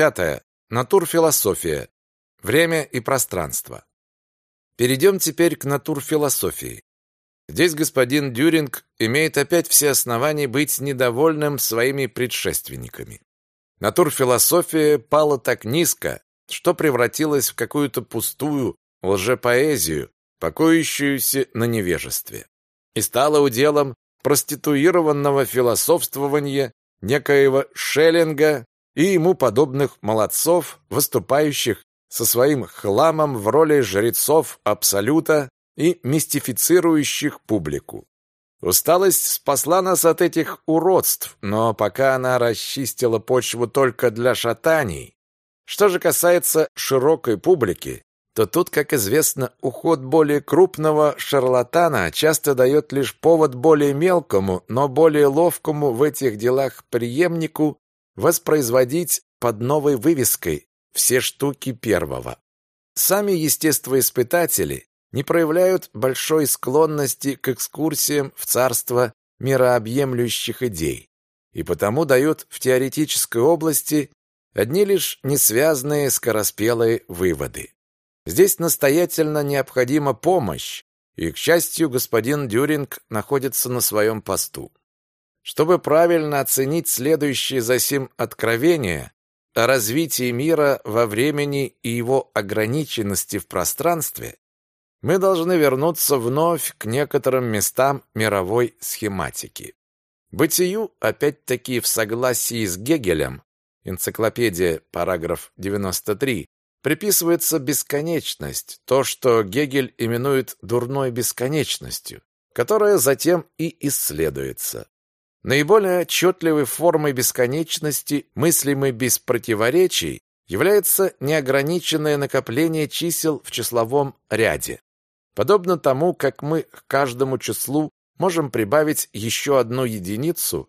Пятое. Натурфилософия. Время и пространство. Перейдем теперь к натурфилософии. Здесь господин Дюринг имеет опять все основания быть недовольным своими предшественниками. Натурфилософия пала так низко, что превратилась в какую-то пустую лжепоэзию, покоящуюся на невежестве, и стала уделом проституированного философствования некоего Шеллинга и ему подобных молодцов, выступающих со своим хламом в роли жрецов абсолюта и мистифицирующих публику. Усталость спасла нас от этих уродств, но пока она расчистила почву только для шатаний. Что же касается широкой публики, то тут, как известно, уход более крупного шарлатана часто дает лишь повод более мелкому, но более ловкому в этих делах преемнику воспроизводить под новой вывеской все штуки первого. Сами естествоиспытатели не проявляют большой склонности к экскурсиям в царство мирообъемлющих идей и потому дают в теоретической области одни лишь несвязные скороспелые выводы. Здесь настоятельно необходима помощь, и, к счастью, господин Дюринг находится на своем посту. Чтобы правильно оценить следующее за сим откровение о развитии мира во времени и его ограниченности в пространстве, мы должны вернуться вновь к некоторым местам мировой схематики. Бытию, опять-таки в согласии с Гегелем, энциклопедия, параграф 93, приписывается бесконечность, то, что Гегель именует дурной бесконечностью, которая затем и исследуется. Наиболее отчетливой формой бесконечности, мыслимой без противоречий, является неограниченное накопление чисел в числовом ряде. Подобно тому, как мы к каждому числу можем прибавить еще одну единицу,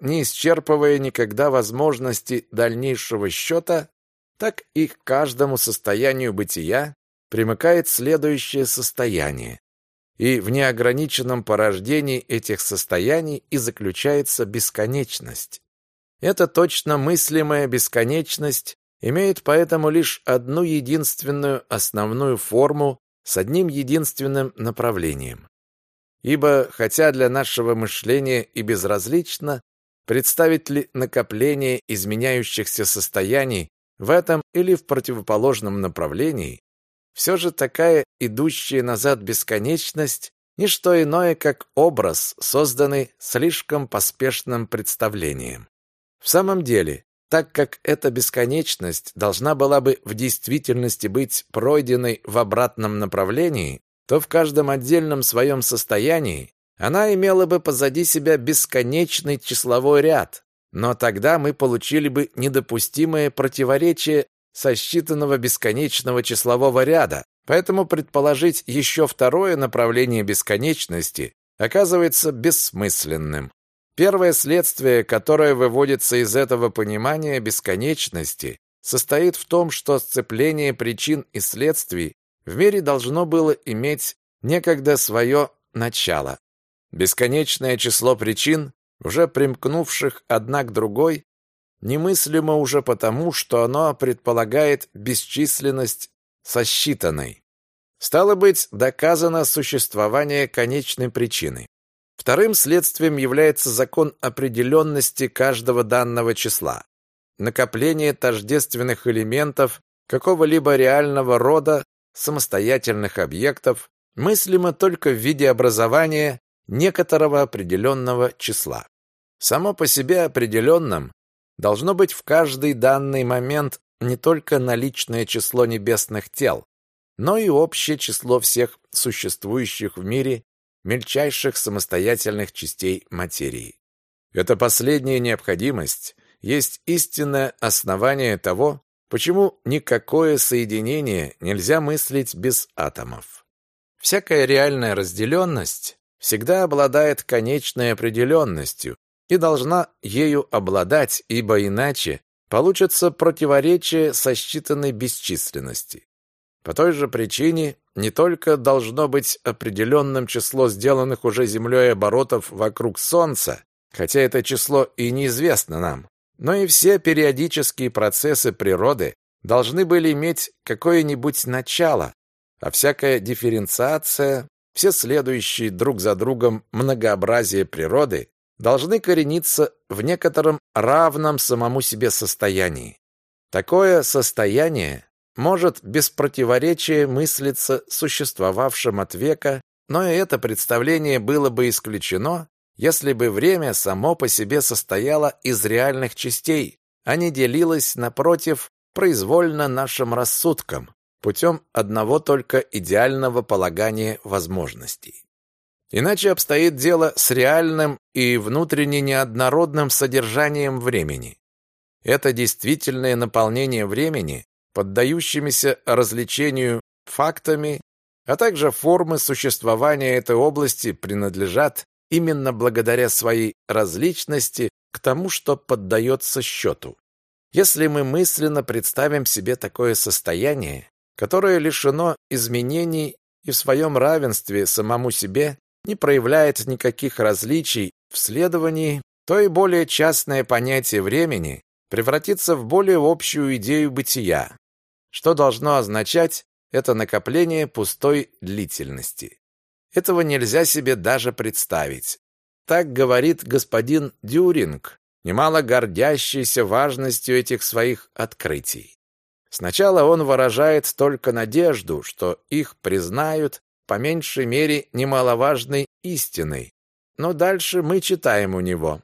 не исчерпывая никогда возможности дальнейшего счета, так и к каждому состоянию бытия примыкает следующее состояние. И в неограниченном порождении этих состояний и заключается бесконечность. Эта точно мыслимая бесконечность имеет поэтому лишь одну единственную основную форму с одним единственным направлением. Ибо, хотя для нашего мышления и безразлично, представить ли накопление изменяющихся состояний в этом или в противоположном направлении, все же такая идущая назад бесконечность – не что иное, как образ, созданный слишком поспешным представлением. В самом деле, так как эта бесконечность должна была бы в действительности быть пройденной в обратном направлении, то в каждом отдельном своем состоянии она имела бы позади себя бесконечный числовой ряд, но тогда мы получили бы недопустимое противоречие сосчитанного бесконечного числового ряда, поэтому предположить еще второе направление бесконечности оказывается бессмысленным. Первое следствие, которое выводится из этого понимания бесконечности, состоит в том, что сцепление причин и следствий в мире должно было иметь некогда свое начало. Бесконечное число причин уже примкнувших одна к другой, немыслимо уже потому, что оно предполагает бесчисленность сосчитанной. Стало быть, доказано существование конечной причины. Вторым следствием является закон определенности каждого данного числа. Накопление тождественных элементов какого-либо реального рода самостоятельных объектов мыслимо только в виде образования некоторого определенного числа. Само по себе определенным должно быть в каждый данный момент не только наличное число небесных тел, но и общее число всех существующих в мире мельчайших самостоятельных частей материи. Эта последняя необходимость есть истинное основание того, почему никакое соединение нельзя мыслить без атомов. Всякая реальная разделенность всегда обладает конечной определенностью, и должна ею обладать, ибо иначе получится противоречие сосчитанной бесчисленности. По той же причине не только должно быть определенным число сделанных уже Землей оборотов вокруг Солнца, хотя это число и неизвестно нам, но и все периодические процессы природы должны были иметь какое-нибудь начало, а всякая дифференциация, все следующие друг за другом многообразие природы должны корениться в некотором равном самому себе состоянии. Такое состояние может без противоречия мыслиться существовавшим от века, но и это представление было бы исключено, если бы время само по себе состояло из реальных частей, а не делилось, напротив, произвольно нашим рассудком, путем одного только идеального полагания возможностей. Иначе обстоит дело с реальным и внутренне неоднородным содержанием времени. Это действительное наполнение времени, поддающимися развлечению фактами, а также формы существования этой области принадлежат именно благодаря своей различности к тому, что поддается счету. Если мы мысленно представим себе такое состояние, которое лишено изменений и в своем равенстве самому себе не проявляет никаких различий в следовании, то и более частное понятие времени превратится в более общую идею бытия, что должно означать это накопление пустой длительности. Этого нельзя себе даже представить. Так говорит господин Дюринг, немало гордящийся важностью этих своих открытий. Сначала он выражает только надежду, что их признают по меньшей мере немаловажной истиной. Но дальше мы читаем у него.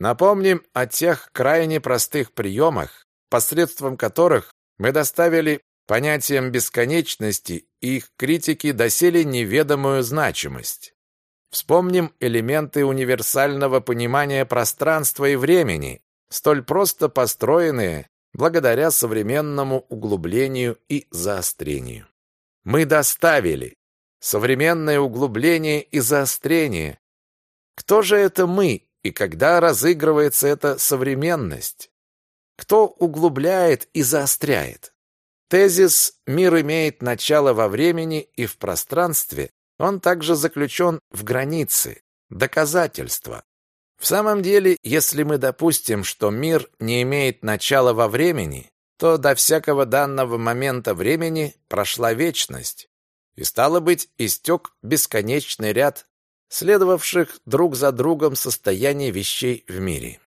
Напомним о тех крайне простых приемах, посредством которых мы доставили понятиям бесконечности и их критики доселе неведомую значимость. Вспомним элементы универсального понимания пространства и времени, столь просто построенные благодаря современному углублению и заострению. Мы доставили современное углубление и заострение. Кто же это мы и когда разыгрывается эта современность? Кто углубляет и заостряет? Тезис «мир имеет начало во времени и в пространстве» он также заключен в границы, доказательства. В самом деле, если мы допустим, что мир не имеет начала во времени, то до всякого данного момента времени прошла вечность, и стало быть, истек бесконечный ряд следовавших друг за другом состояний вещей в мире.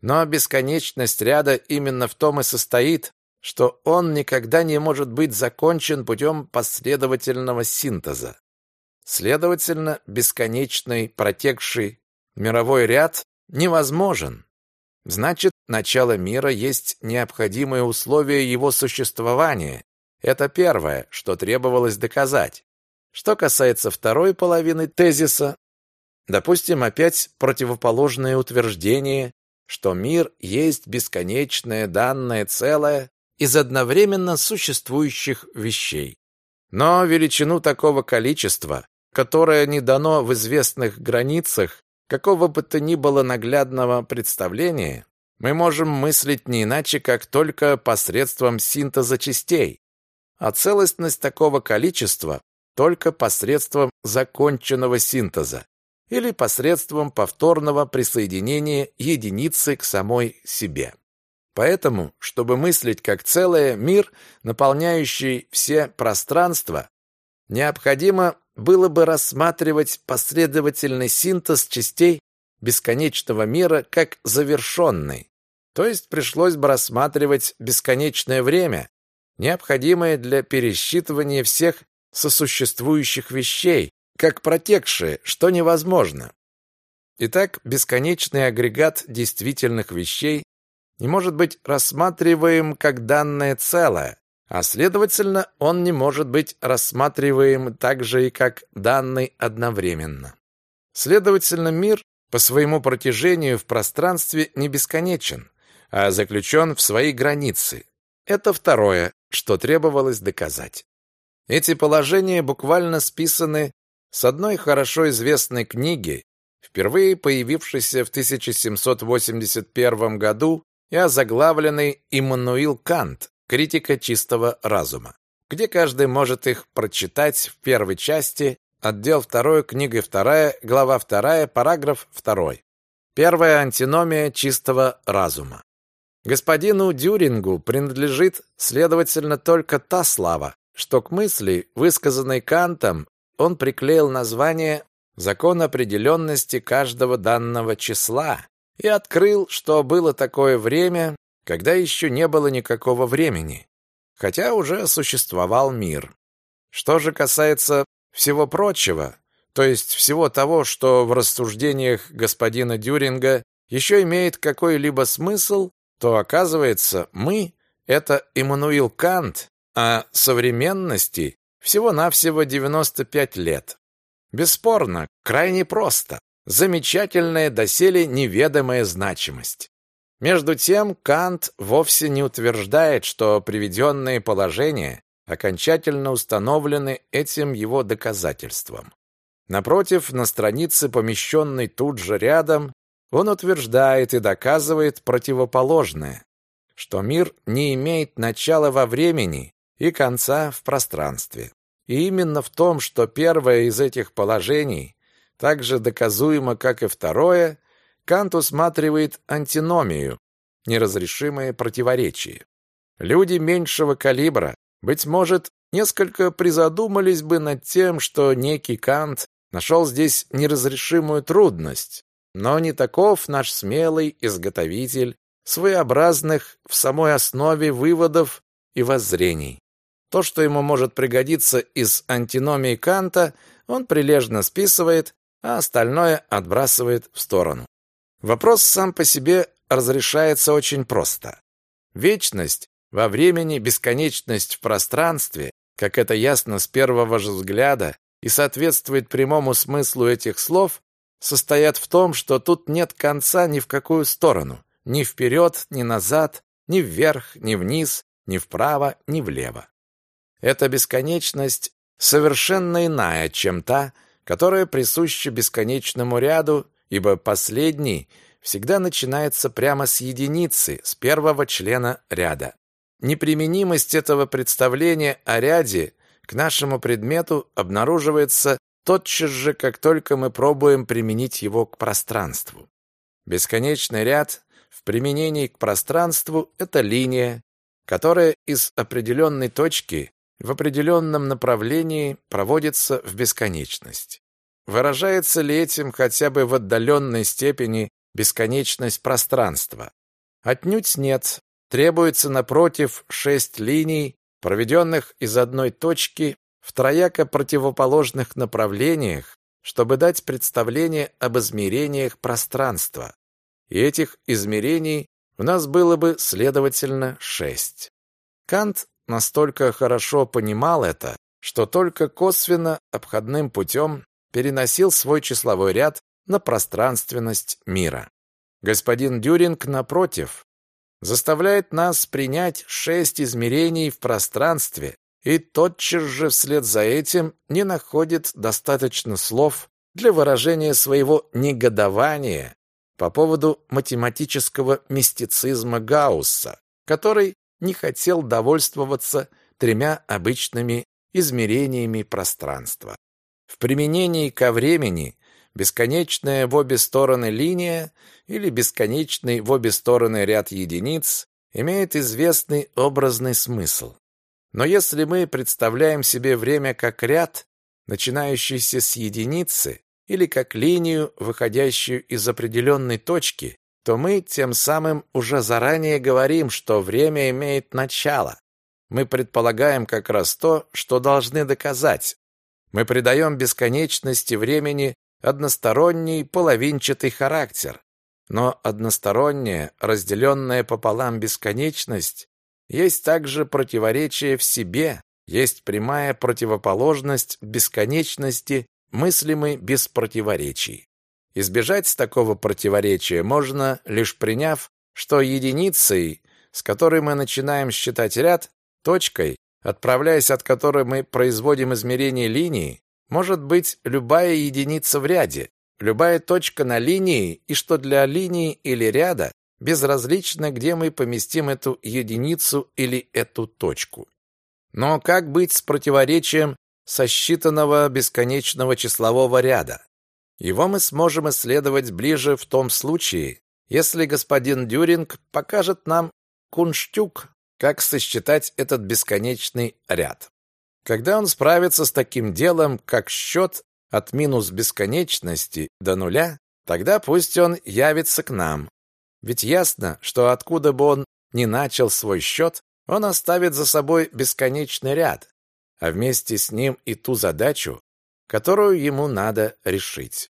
Но бесконечность ряда именно в том и состоит, что он никогда не может быть закончен путем последовательного синтеза. Следовательно, бесконечный протекший мировой ряд невозможен. Значит, начало мира есть необходимое условие его существования. Это первое, что требовалось доказать. Что касается второй половины тезиса, допустим опять противоположное утверждение, что мир есть бесконечное данное целое, из одновременно существующих вещей. Но величину такого количества, которое не дано в известных границах какого бы то ни было наглядного представления, мы можем мыслить не иначе, как только посредством синтеза частей, а целостность такого количества только посредством законченного синтеза или посредством повторного присоединения единицы к самой себе. Поэтому, чтобы мыслить как целое мир, наполняющий все пространства, необходимо было бы рассматривать последовательный синтез частей бесконечного мира как завершенный. То есть пришлось бы рассматривать бесконечное время, необходимое для пересчитывания всех сосуществующих вещей, как протекшие, что невозможно. Итак, бесконечный агрегат действительных вещей не может быть рассматриваем как данное целое, а следовательно, он не может быть рассматриваем также и как данный одновременно. Следовательно, мир по своему протяжению в пространстве не бесконечен, а заключен в свои границы. Это второе, что требовалось доказать. Эти положения буквально списаны с одной хорошо известной книги, впервые появившейся в 1781 году и озаглавленный Иммануил Кант «Критика чистого разума», где каждый может их прочитать в первой части, отдел 2, книга 2, глава 2, параграф 2. Первая антиномия чистого разума. Господину Дюрингу принадлежит, следовательно, только та слава, что к мысли, высказанной Кантом, он приклеил название «закон определенности каждого данного числа» и открыл, что было такое время, когда еще не было никакого времени, хотя уже существовал мир. Что же касается всего прочего, то есть всего того, что в рассуждениях господина Дюринга еще имеет какой-либо смысл, то оказывается, мы — это Иммануил Кант, а современности всего-навсего 95 лет. Бесспорно, крайне просто. Замечательная доселе неведомая значимость. Между тем, Кант вовсе не утверждает, что приведенные положения окончательно установлены этим его доказательством. Напротив, на странице, помещенной тут же рядом, он утверждает и доказывает противоположное, что мир не имеет начала во времени и конца в пространстве. И именно в том, что первое из этих положений так же доказуемо, как и второе, Кант усматривает антиномию, неразрешимое противоречие. Люди меньшего калибра, быть может, несколько призадумались бы над тем, что некий Кант нашел здесь неразрешимую трудность, но не таков наш смелый изготовитель своеобразных в самой основе выводов и воззрений. То, что ему может пригодиться из антиномии Канта, он прилежно списывает, а остальное отбрасывает в сторону. Вопрос сам по себе разрешается очень просто. Вечность во времени, бесконечность в пространстве, как это ясно с первого же взгляда и соответствует прямому смыслу этих слов, состоят в том, что тут нет конца ни в какую сторону, ни вперед, ни назад, ни вверх, ни вниз, ни вправо, ни влево. Эта бесконечность совершенно иная, чем та, которая присуща бесконечному ряду, ибо последний всегда начинается прямо с единицы, с первого члена ряда. Неприменимость этого представления о ряде к нашему предмету обнаруживается тотчас же, как только мы пробуем применить его к пространству. Бесконечный ряд в применении к пространству – это линия, которая из определенной точки в определенном направлении проводится в бесконечность. Выражается ли этим хотя бы в отдаленной степени бесконечность пространства? Отнюдь нет. Требуется, напротив, шесть линий, проведенных из одной точки в трояко противоположных направлениях, чтобы дать представление об измерениях пространства. И этих измерений у нас было бы, следовательно, шесть. Кант настолько хорошо понимал это, что только косвенно обходным путем переносил свой числовой ряд на пространственность мира. Господин Дюринг, напротив, заставляет нас принять шесть измерений в пространстве и тотчас же вслед за этим не находит достаточно слов для выражения своего негодования по поводу математического мистицизма Гаусса, который не хотел довольствоваться тремя обычными измерениями пространства. В применении ко времени бесконечная в обе стороны линия или бесконечный в обе стороны ряд единиц имеет известный образный смысл. Но если мы представляем себе время как ряд, начинающийся с единицы, или как линию, выходящую из определенной точки, то мы тем самым уже заранее говорим, что время имеет начало. Мы предполагаем как раз то, что должны доказать. Мы придаем бесконечности времени односторонний половинчатый характер. Но односторонняя, разделенная пополам бесконечность есть также противоречие в себе, есть прямая противоположность бесконечности, мыслимой без противоречий. Избежать такого противоречия можно, лишь приняв, что единицей, с которой мы начинаем считать ряд, точкой, отправляясь от которой мы производим измерение линии, может быть любая единица в ряде, любая точка на линии, и что для линии или ряда безразлично, где мы поместим эту единицу или эту точку. Но как быть с противоречием сосчитанного бесконечного числового ряда? Его мы сможем исследовать ближе в том случае, если господин Дюринг покажет нам кунштюк, как сосчитать этот бесконечный ряд. Когда он справится с таким делом, как счет от минус бесконечности до нуля, тогда пусть он явится к нам. Ведь ясно, что откуда бы он ни начал свой счет, он оставит за собой бесконечный ряд, а вместе с ним и ту задачу, которую ему надо решить.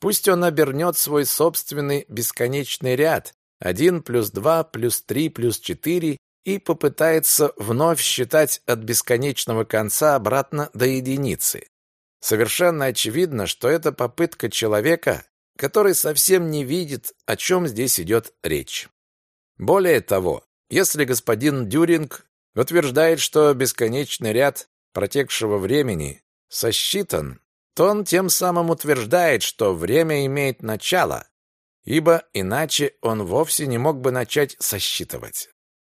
Пусть он обернет свой собственный бесконечный ряд 1 плюс 2 плюс 3 плюс 4 и попытается вновь считать от бесконечного конца обратно до единицы. Совершенно очевидно, что это попытка человека, который совсем не видит, о чем здесь идет речь. Более того, если господин Дюринг утверждает, что бесконечный ряд протекшего времени сосчитан, то он тем самым утверждает, что время имеет начало, ибо иначе он вовсе не мог бы начать сосчитывать.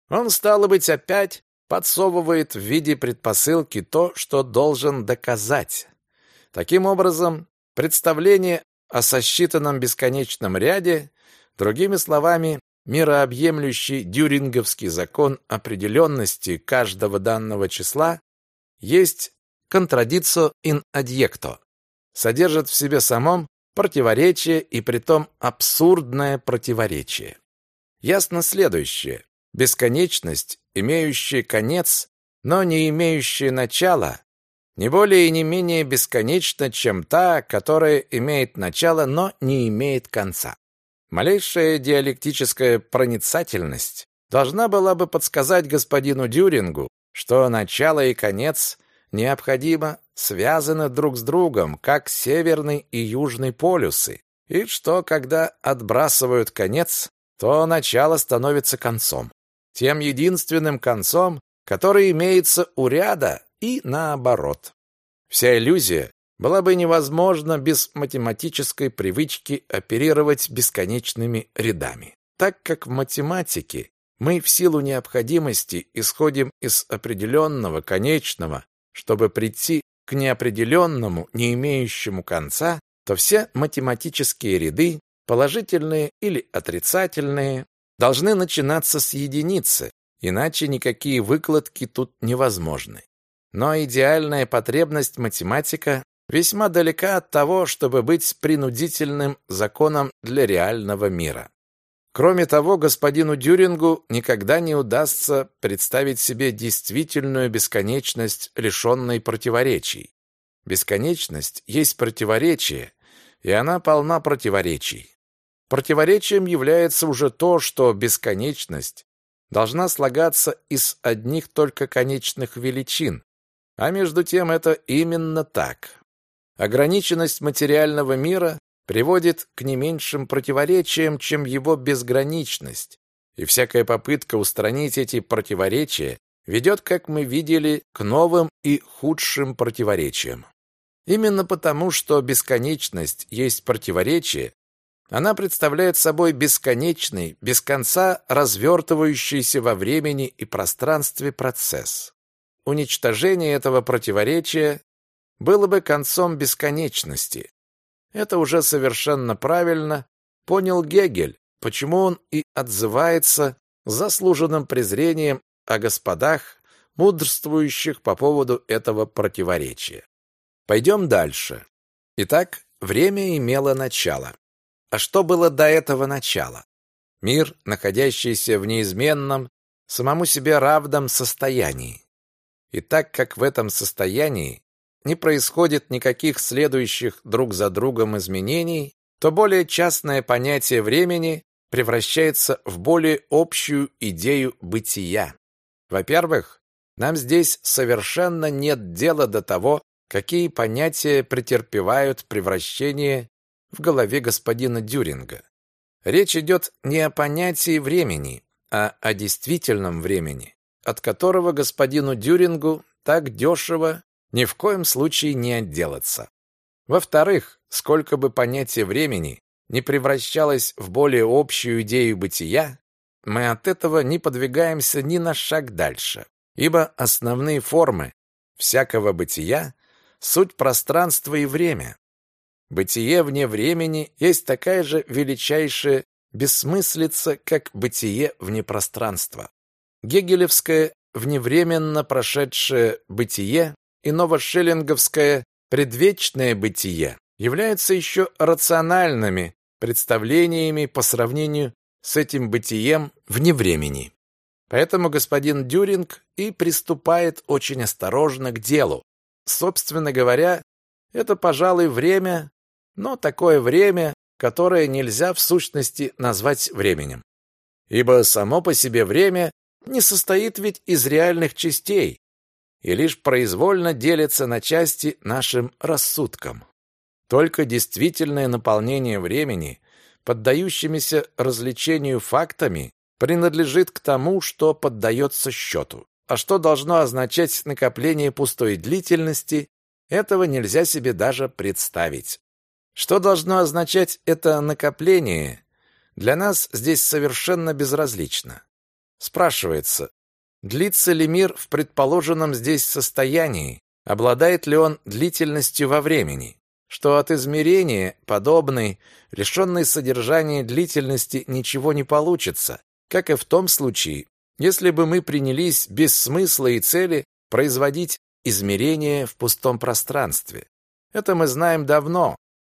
Он, стало быть, опять подсовывает в виде предпосылки то, что должен доказать. Таким образом, представление о сосчитанном бесконечном ряде, другими словами, мирообъемлющий дюринговский закон определенности каждого данного числа, есть contradictio in adjecto, содержит в себе самом противоречие и притом абсурдное противоречие. Ясно следующее. Бесконечность, имеющая конец, но не имеющая начала, не более и не менее бесконечна, чем та, которая имеет начало, но не имеет конца. Малейшая диалектическая проницательность должна была бы подсказать господину Дюрингу, что начало и конец необходимо связаны друг с другом, как северный и южный полюсы, и что, когда отбрасывают конец, то начало становится концом тем единственным концом, который имеется у ряда, и наоборот. Вся иллюзия была бы невозможна без математической привычки оперировать бесконечными рядами. Так как в математике мы в силу необходимости исходим из определенного конечного, чтобы прийти к неопределенному, не имеющему конца, то все математические ряды, положительные или отрицательные, должны начинаться с единицы, иначе никакие выкладки тут невозможны. Но идеальная потребность математика весьма далека от того, чтобы быть принудительным законом для реального мира. Кроме того, господину Дюрингу никогда не удастся представить себе действительную бесконечность, лишенной противоречий. Бесконечность есть противоречие, и она полна противоречий. Противоречием является уже то, что бесконечность должна слагаться из одних только конечных величин, а между тем это именно так. Ограниченность материального мира приводит к не меньшим противоречиям, чем его безграничность, и всякая попытка устранить эти противоречия ведет, как мы видели, к новым и худшим противоречиям. Именно потому, что бесконечность есть противоречие, она представляет собой бесконечный, без конца развертывающийся во времени и пространстве процесс. Уничтожение этого противоречия было бы концом бесконечности. Это уже совершенно правильно понял Гегель, почему он и отзывается заслуженным презрением о господах, мудрствующих по поводу этого противоречия. Пойдем дальше. Итак, время имело начало. А что было до этого начала? Мир, находящийся в неизменном, самому себе равном состоянии. И так как в этом состоянии не происходит никаких следующих друг за другом изменений, то более частное понятие времени превращается в более общую идею бытия. Во-первых, нам здесь совершенно нет дела до того, какие понятия претерпевают превращение в голове господина Дюринга. Речь идет не о понятии времени, а о действительном времени, от которого господину Дюрингу так дешево ни в коем случае не отделаться. Во-вторых, сколько бы понятие времени не превращалось в более общую идею бытия, мы от этого не подвигаемся ни на шаг дальше, ибо основные формы всякого бытия – суть пространства и время, Бытие вне времени есть такая же величайшая бессмыслица как бытие вне пространства. Гегелевское вневременно прошедшее бытие и новошеллинговское предвечное бытие являются еще рациональными представлениями по сравнению с этим бытием вне времени. Поэтому господин Дюринг и приступает очень осторожно к делу. Собственно говоря, это, пожалуй, время, но такое время, которое нельзя в сущности назвать временем. Ибо само по себе время не состоит ведь из реальных частей и лишь произвольно делится на части нашим рассудком. Только действительное наполнение времени, поддающимися развлечению фактами, принадлежит к тому, что поддается счету. А что должно означать накопление пустой длительности, этого нельзя себе даже представить. Что должно означать это накопление, для нас здесь совершенно безразлично. Спрашивается, длится ли мир в предположенном здесь состоянии, обладает ли он длительностью во времени, что от измерения подобной, лишенной содержания длительности, ничего не получится, как и в том случае, если бы мы принялись без смысла и цели производить измерения в пустом пространстве. Это мы знаем давно,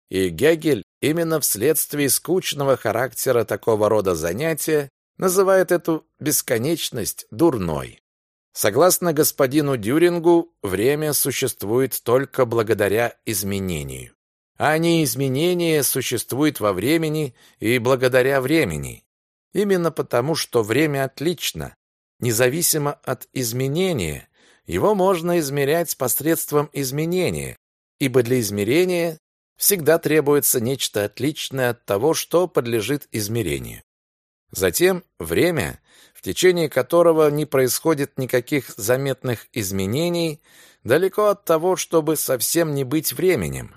и Гегель именно вследствие скучного характера такого рода занятия называет эту бесконечность дурной. Согласно господину Дюрингу, время существует только благодаря изменению. А не изменение существует во времени и благодаря времени. Именно потому, что время отлично, независимо от изменения, его можно измерять посредством изменения, ибо для измерения всегда требуется нечто отличное от того, что подлежит измерению. Затем время, в течение которого не происходит никаких заметных изменений, далеко от того, чтобы совсем не быть временем.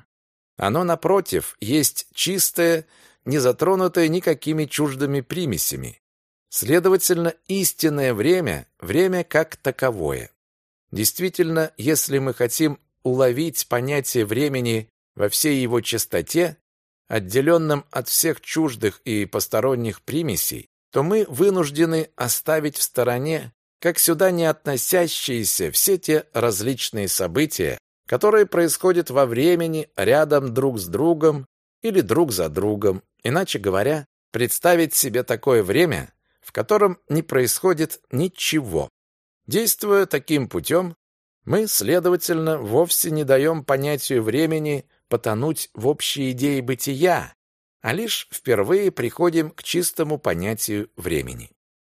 Оно, напротив, есть чистое, не затронутое никакими чуждыми примесями. Следовательно, истинное время – время как таковое. Действительно, если мы хотим уловить понятие времени во всей его чистоте, отделенном от всех чуждых и посторонних примесей, то мы вынуждены оставить в стороне как сюда не относящиеся все те различные события, которые происходят во времени рядом друг с другом или друг за другом, Иначе говоря, представить себе такое время, в котором не происходит ничего. Действуя таким путем, мы, следовательно, вовсе не даем понятию времени потонуть в общей идее бытия, а лишь впервые приходим к чистому понятию времени.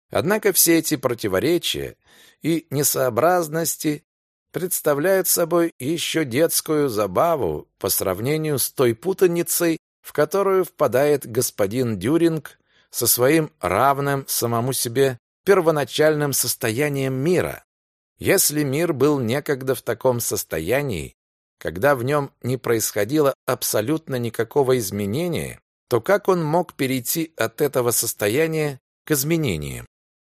Однако все эти противоречия и несообразности представляют собой еще детскую забаву по сравнению с той путаницей, в которую впадает господин Дюринг со своим равным самому себе первоначальным состоянием мира. Если мир был некогда в таком состоянии, когда в нем не происходило абсолютно никакого изменения, то как он мог перейти от этого состояния к изменениям?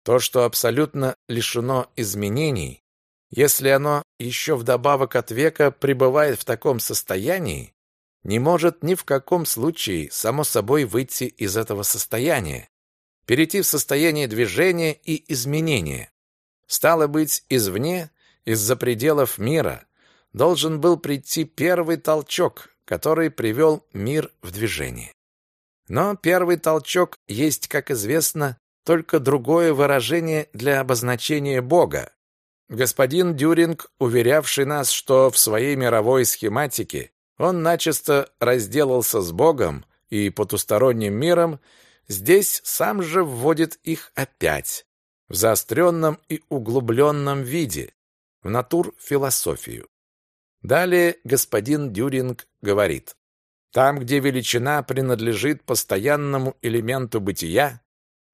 То, что абсолютно лишено изменений, если оно еще вдобавок от века пребывает в таком состоянии, не может ни в каком случае само собой выйти из этого состояния, перейти в состояние движения и изменения. Стало быть, извне, из-за пределов мира, должен был прийти первый толчок, который привел мир в движение. Но первый толчок есть, как известно, только другое выражение для обозначения Бога. Господин Дюринг, уверявший нас, что в своей мировой схематике он начисто разделался с Богом и потусторонним миром, здесь сам же вводит их опять в заостренном и углубленном виде, в натур-философию. Далее господин Дюринг говорит, там, где величина принадлежит постоянному элементу бытия,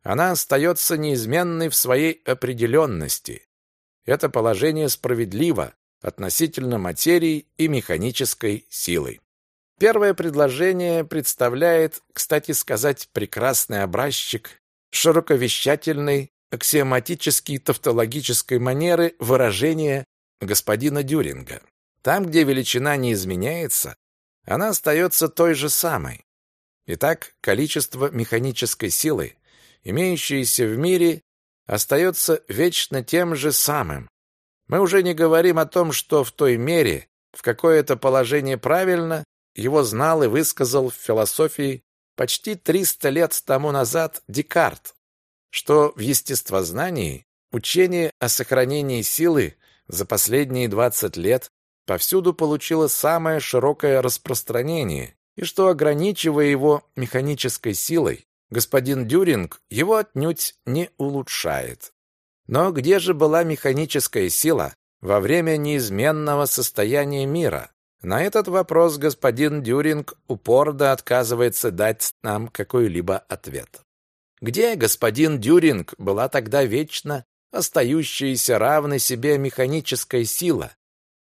она остается неизменной в своей определенности. Это положение справедливо, относительно материи и механической силы. Первое предложение представляет, кстати сказать, прекрасный образчик широковещательной аксиоматической тавтологической манеры выражения господина Дюринга. Там, где величина не изменяется, она остается той же самой. Итак, количество механической силы, имеющейся в мире, остается вечно тем же самым. Мы уже не говорим о том, что в той мере, в какое это положение правильно, его знал и высказал в философии почти 300 лет тому назад Декарт, что в естествознании учение о сохранении силы за последние 20 лет повсюду получило самое широкое распространение, и что, ограничивая его механической силой, господин Дюринг его отнюдь не улучшает. Но где же была механическая сила во время неизменного состояния мира? На этот вопрос господин Дюринг упорно отказывается дать нам какой-либо ответ. Где господин Дюринг была тогда вечно остающаяся равной себе механическая сила,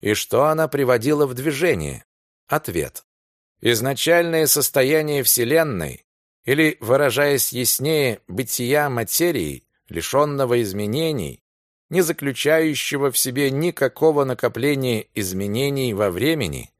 и что она приводила в движение? Ответ. Изначальное состояние Вселенной, или, выражаясь яснее, бытия материи, лишенного изменений, не заключающего в себе никакого накопления изменений во времени,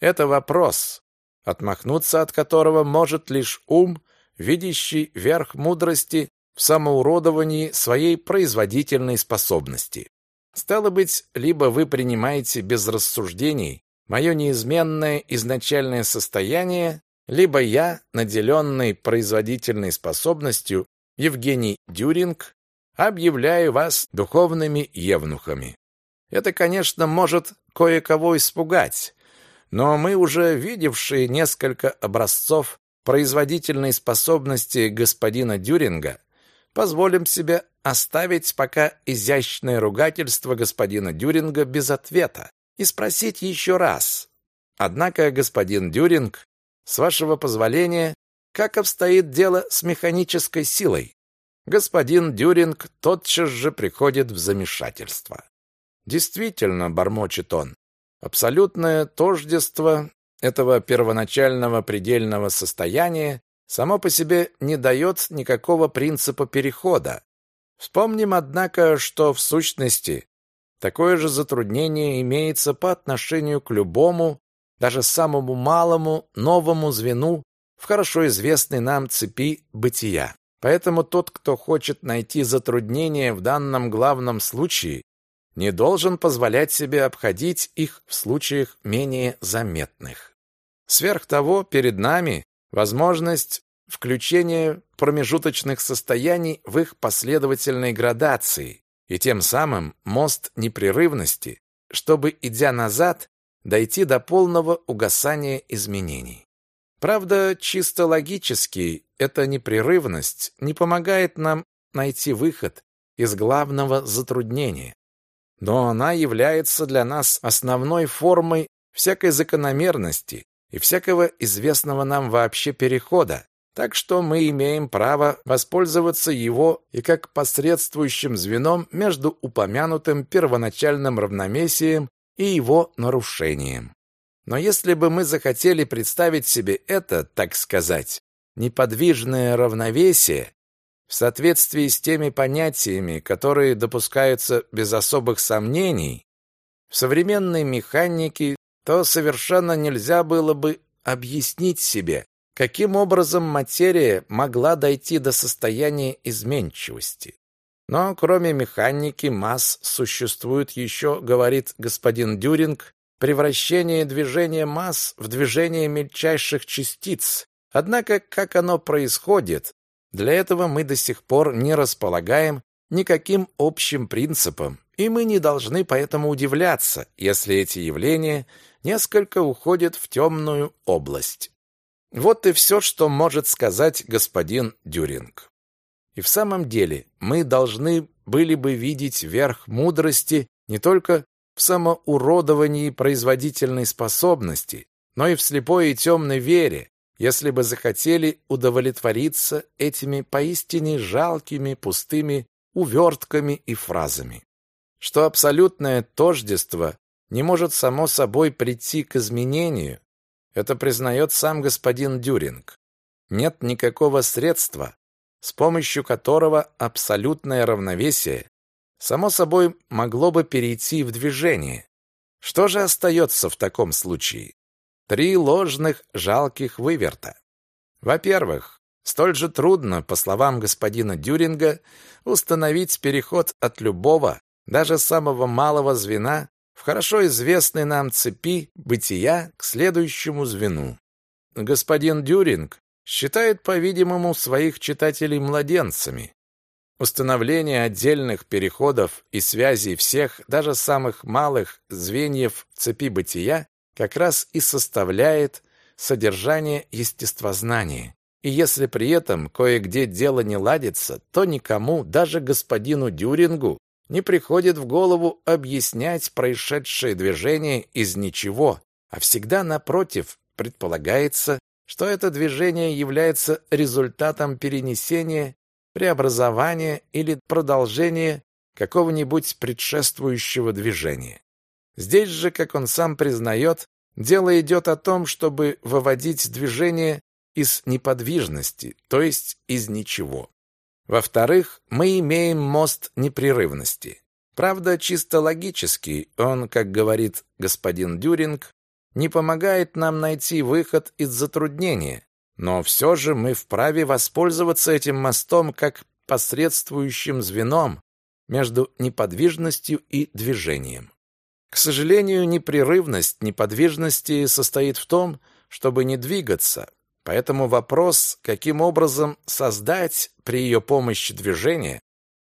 это вопрос, отмахнуться от которого может лишь ум, видящий верх мудрости в самоуродовании своей производительной способности. Стало быть, либо вы принимаете без рассуждений мое неизменное изначальное состояние, либо я, наделенный производительной способностью Евгений Дюринг, объявляю вас духовными евнухами. Это, конечно, может кое-кого испугать, но мы уже видевшие несколько образцов производительной способности господина Дюринга позволим себе оставить пока изящное ругательство господина Дюринга без ответа и спросить еще раз. Однако, господин Дюринг, с вашего позволения, как обстоит дело с механической силой? Господин Дюринг тотчас же приходит в замешательство. Действительно, бормочет он, абсолютное тождество этого первоначального предельного состояния само по себе не дает никакого принципа перехода. Вспомним, однако, что в сущности Такое же затруднение имеется по отношению к любому, даже самому малому, новому звену в хорошо известной нам цепи бытия. Поэтому тот, кто хочет найти затруднение в данном главном случае, не должен позволять себе обходить их в случаях менее заметных. Сверх того, перед нами возможность включения промежуточных состояний в их последовательной градации, и тем самым мост непрерывности, чтобы, идя назад, дойти до полного угасания изменений. Правда, чисто логически, эта непрерывность не помогает нам найти выход из главного затруднения. Но она является для нас основной формой всякой закономерности и всякого известного нам вообще перехода, так что мы имеем право воспользоваться его и как посредствующим звеном между упомянутым первоначальным равновесием и его нарушением. Но если бы мы захотели представить себе это, так сказать, неподвижное равновесие в соответствии с теми понятиями, которые допускаются без особых сомнений, в современной механике, то совершенно нельзя было бы объяснить себе, каким образом материя могла дойти до состояния изменчивости. Но кроме механики масс существует еще, говорит господин Дюринг, превращение движения масс в движение мельчайших частиц. Однако, как оно происходит, для этого мы до сих пор не располагаем никаким общим принципом, и мы не должны поэтому удивляться, если эти явления несколько уходят в темную область. Вот и все, что может сказать господин Дюринг. И в самом деле мы должны были бы видеть верх мудрости не только в самоуродовании производительной способности, но и в слепой и темной вере, если бы захотели удовлетвориться этими поистине жалкими пустыми увертками и фразами. Что абсолютное тождество не может само собой прийти к изменению, это признает сам господин Дюринг. Нет никакого средства, с помощью которого абсолютное равновесие само собой могло бы перейти в движение. Что же остается в таком случае? Три ложных жалких выверта. Во-первых, столь же трудно, по словам господина Дюринга, установить переход от любого, даже самого малого звена в хорошо известной нам цепи бытия к следующему звену. Господин Дюринг считает, по-видимому, своих читателей младенцами. Установление отдельных переходов и связей всех, даже самых малых звеньев цепи бытия как раз и составляет содержание естествознания. И если при этом кое-где дело не ладится, то никому, даже господину Дюрингу, не приходит в голову объяснять происшедшее движение из ничего, а всегда, напротив, предполагается, что это движение является результатом перенесения, преобразования или продолжения какого-нибудь предшествующего движения. Здесь же, как он сам признает, дело идет о том, чтобы выводить движение из неподвижности, то есть из ничего. Во-вторых, мы имеем мост непрерывности. Правда, чисто логически, он, как говорит господин Дюринг, не помогает нам найти выход из затруднения, но все же мы вправе воспользоваться этим мостом как посредствующим звеном между неподвижностью и движением. К сожалению, непрерывность неподвижности состоит в том, чтобы не двигаться, Поэтому вопрос, каким образом создать при ее помощи движение,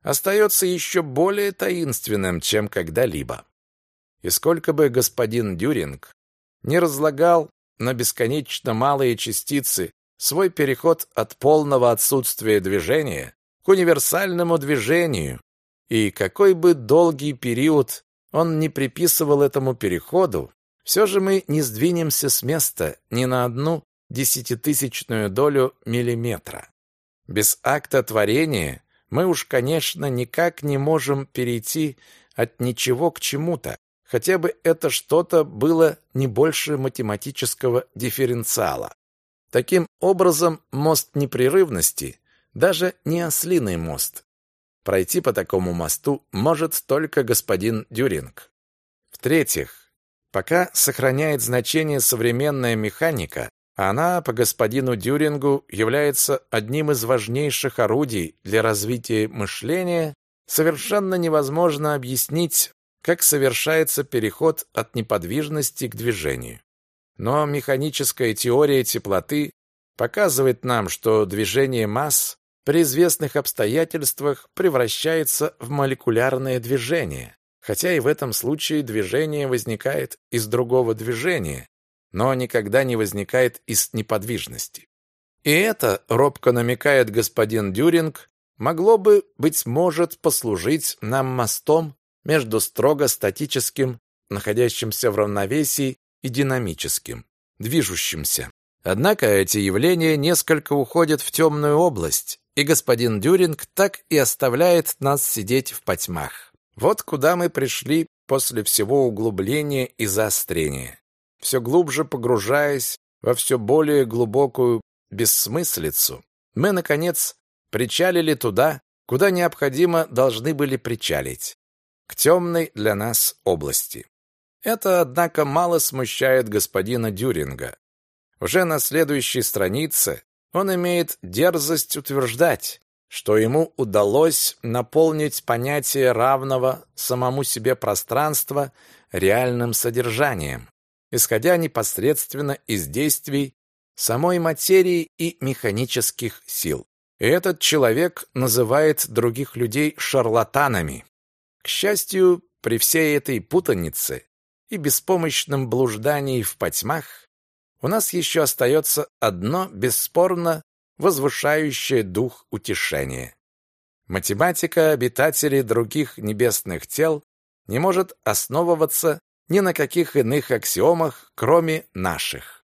остается еще более таинственным, чем когда-либо. И сколько бы господин Дюринг не разлагал на бесконечно малые частицы свой переход от полного отсутствия движения к универсальному движению, и какой бы долгий период он не приписывал этому переходу, все же мы не сдвинемся с места ни на одну десятитысячную долю миллиметра. Без акта творения мы уж, конечно, никак не можем перейти от ничего к чему-то, хотя бы это что-то было не больше математического дифференциала. Таким образом, мост непрерывности даже не ослиный мост. Пройти по такому мосту может только господин Дюринг. В-третьих, пока сохраняет значение современная механика, она, по господину Дюрингу, является одним из важнейших орудий для развития мышления. Совершенно невозможно объяснить, как совершается переход от неподвижности к движению. Но механическая теория теплоты показывает нам, что движение масс при известных обстоятельствах превращается в молекулярное движение, хотя и в этом случае движение возникает из другого движения, но никогда не возникает из неподвижности. И это, робко намекает господин Дюринг, могло бы, быть может, послужить нам мостом между строго статическим, находящимся в равновесии, и динамическим, движущимся. Однако эти явления несколько уходят в темную область, и господин Дюринг так и оставляет нас сидеть в потьмах. Вот куда мы пришли после всего углубления и заострения все глубже погружаясь во все более глубокую бессмыслицу, мы, наконец, причалили туда, куда необходимо должны были причалить, к темной для нас области. Это, однако, мало смущает господина Дюринга. Уже на следующей странице он имеет дерзость утверждать, что ему удалось наполнить понятие равного самому себе пространства реальным содержанием исходя непосредственно из действий самой материи и механических сил. И этот человек называет других людей шарлатанами. К счастью, при всей этой путанице и беспомощном блуждании в потьмах у нас еще остается одно бесспорно возвышающее дух утешение. Математика обитателей других небесных тел не может основываться ни на каких иных аксиомах, кроме наших.